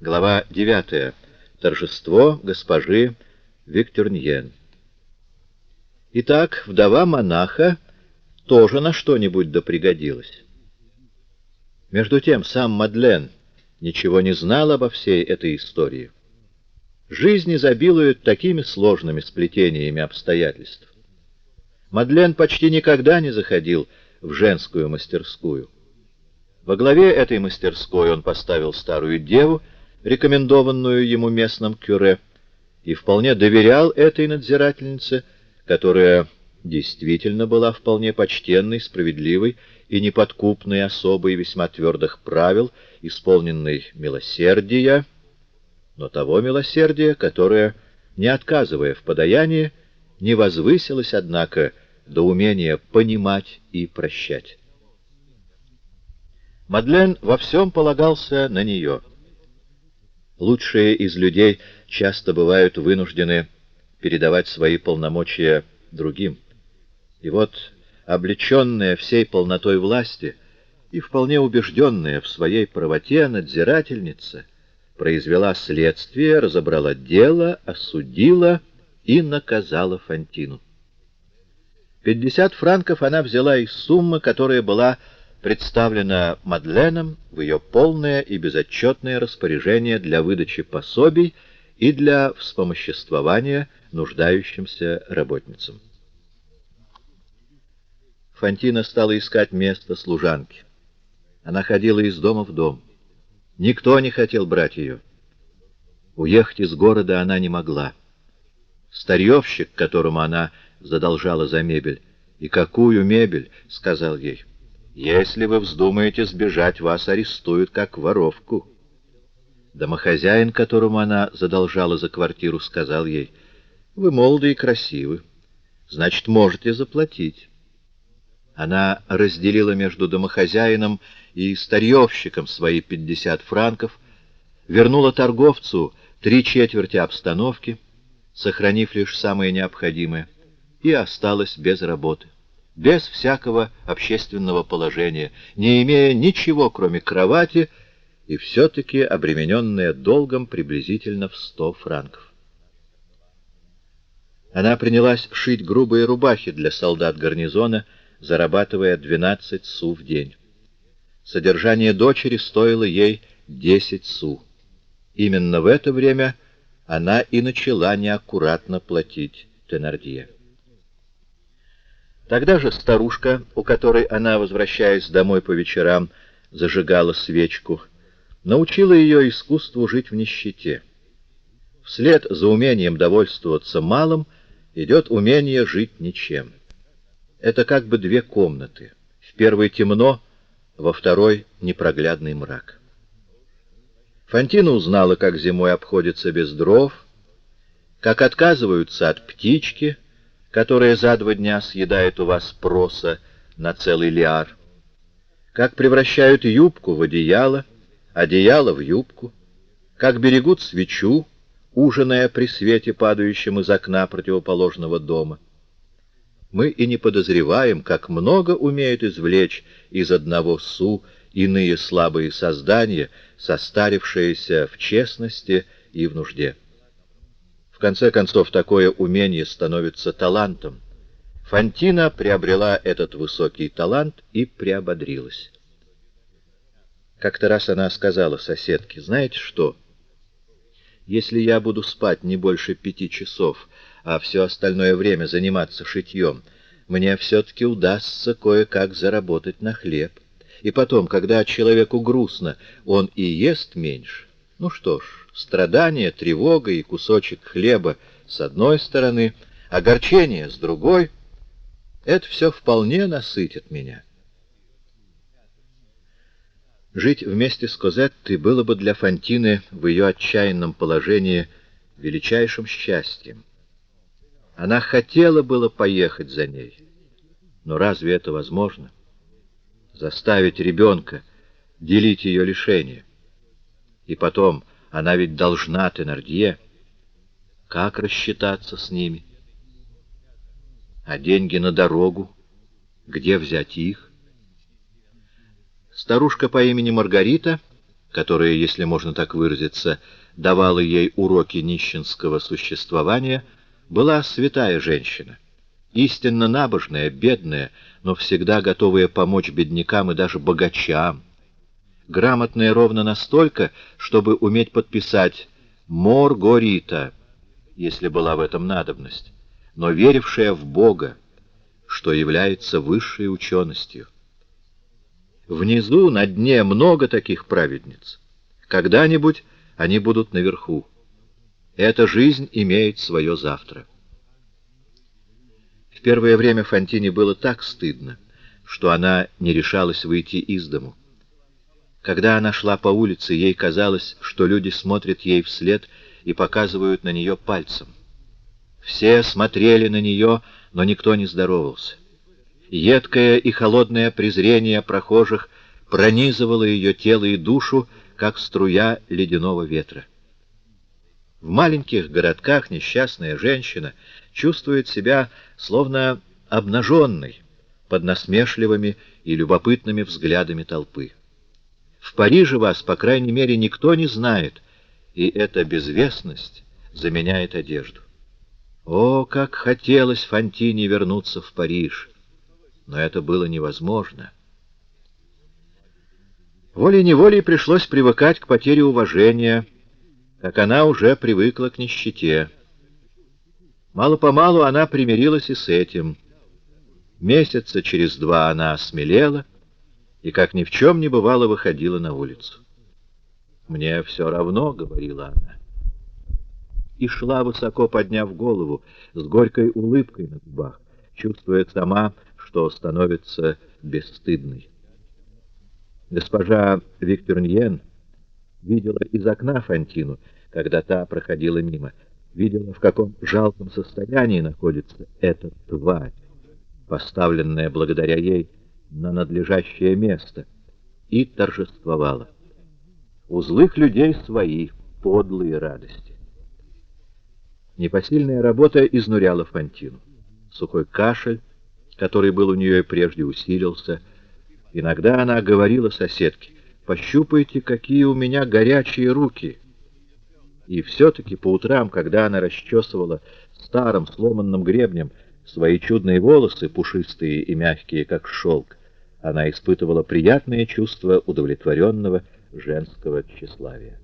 Глава 9. Торжество госпожи Викторньен. Итак, вдова монаха тоже на что-нибудь да пригодилась. Между тем, сам Мадлен ничего не знал обо всей этой истории. Жизнь изобилует такими сложными сплетениями обстоятельств. Мадлен почти никогда не заходил в женскую мастерскую. Во главе этой мастерской он поставил старую деву, рекомендованную ему местным кюре, и вполне доверял этой надзирательнице, которая действительно была вполне почтенной, справедливой и неподкупной особой весьма твердых правил, исполненной милосердия, но того милосердия, которое, не отказывая в подаянии, не возвысилось, однако, до умения понимать и прощать. Мадлен во всем полагался на нее — Лучшие из людей часто бывают вынуждены передавать свои полномочия другим. И вот, облеченная всей полнотой власти и вполне убежденная в своей правоте надзирательница, произвела следствие, разобрала дело, осудила и наказала Фантину. Пятьдесят франков она взяла из суммы, которая была представлена Мадленом в ее полное и безотчетное распоряжение для выдачи пособий и для вспомоществования нуждающимся работницам. Фантина стала искать место служанки. Она ходила из дома в дом. Никто не хотел брать ее. Уехать из города она не могла. Старьевщик, которому она задолжала за мебель, «И какую мебель?» — сказал ей. Если вы вздумаете сбежать, вас арестуют как воровку. Домохозяин, которому она задолжала за квартиру, сказал ей, «Вы молоды и красивы, значит, можете заплатить». Она разделила между домохозяином и старьевщиком свои пятьдесят франков, вернула торговцу три четверти обстановки, сохранив лишь самое необходимое, и осталась без работы без всякого общественного положения, не имея ничего, кроме кровати, и все-таки обремененная долгом приблизительно в сто франков. Она принялась шить грубые рубахи для солдат гарнизона, зарабатывая 12 су в день. Содержание дочери стоило ей 10 су. Именно в это время она и начала неаккуратно платить Тенардье. Тогда же старушка, у которой она, возвращаясь домой по вечерам, зажигала свечку, научила ее искусству жить в нищете. Вслед за умением довольствоваться малым идет умение жить ничем. Это как бы две комнаты. В первой темно, во второй непроглядный мрак. Фантина узнала, как зимой обходится без дров, как отказываются от птички — которая за два дня съедает у вас проса на целый лиар, как превращают юбку в одеяло, одеяло в юбку, как берегут свечу, ужиная при свете, падающем из окна противоположного дома. Мы и не подозреваем, как много умеют извлечь из одного су иные слабые создания, состарившиеся в честности и в нужде конце концов, такое умение становится талантом. Фантина приобрела этот высокий талант и приободрилась. Как-то раз она сказала соседке, «Знаете что? Если я буду спать не больше пяти часов, а все остальное время заниматься шитьем, мне все-таки удастся кое-как заработать на хлеб. И потом, когда человеку грустно, он и ест меньше. Ну что ж, страдания, тревога и кусочек хлеба с одной стороны, огорчение с другой — это все вполне насытит меня. Жить вместе с Козеттой было бы для Фантины в ее отчаянном положении величайшим счастьем. Она хотела было поехать за ней, но разве это возможно? Заставить ребенка делить ее лишение? И потом, она ведь должна Тенардье. Как рассчитаться с ними? А деньги на дорогу? Где взять их? Старушка по имени Маргарита которая, если можно так выразиться, давала ей уроки нищенского существования, была святая женщина, истинно набожная, бедная, но всегда готовая помочь беднякам и даже богачам, грамотная ровно настолько, чтобы уметь подписать «Моргорита», если была в этом надобность, но верившая в Бога, что является высшей ученостью. Внизу, на дне, много таких праведниц. Когда-нибудь они будут наверху. Эта жизнь имеет свое завтра. В первое время Фантине было так стыдно, что она не решалась выйти из дому. Когда она шла по улице, ей казалось, что люди смотрят ей вслед и показывают на нее пальцем. Все смотрели на нее, но никто не здоровался. Едкое и холодное презрение прохожих пронизывало ее тело и душу, как струя ледяного ветра. В маленьких городках несчастная женщина чувствует себя словно обнаженной под насмешливыми и любопытными взглядами толпы. В Париже вас, по крайней мере, никто не знает, и эта безвестность заменяет одежду. О, как хотелось Фантине вернуться в Париж! но это было невозможно. Волей-неволей пришлось привыкать к потере уважения, как она уже привыкла к нищете. Мало-помалу она примирилась и с этим. Месяца через два она осмелела и, как ни в чем не бывало, выходила на улицу. «Мне все равно», — говорила она. И шла, высоко подняв голову, с горькой улыбкой на губах, чувствуя сама, что становится бесстыдной. Госпожа Викторньен видела из окна Фантину, когда та проходила мимо, видела, в каком жалком состоянии находится эта тварь, поставленная благодаря ей на надлежащее место, и торжествовала. У злых людей свои подлые радости. Непосильная работа изнуряла Фантину. Сухой кашель, который был у нее и прежде, усилился. Иногда она говорила соседке, «Пощупайте, какие у меня горячие руки». И все-таки по утрам, когда она расчесывала старым сломанным гребнем свои чудные волосы, пушистые и мягкие, как шелк, она испытывала приятное чувство удовлетворенного женского тщеславия.